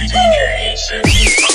DJ Cindy.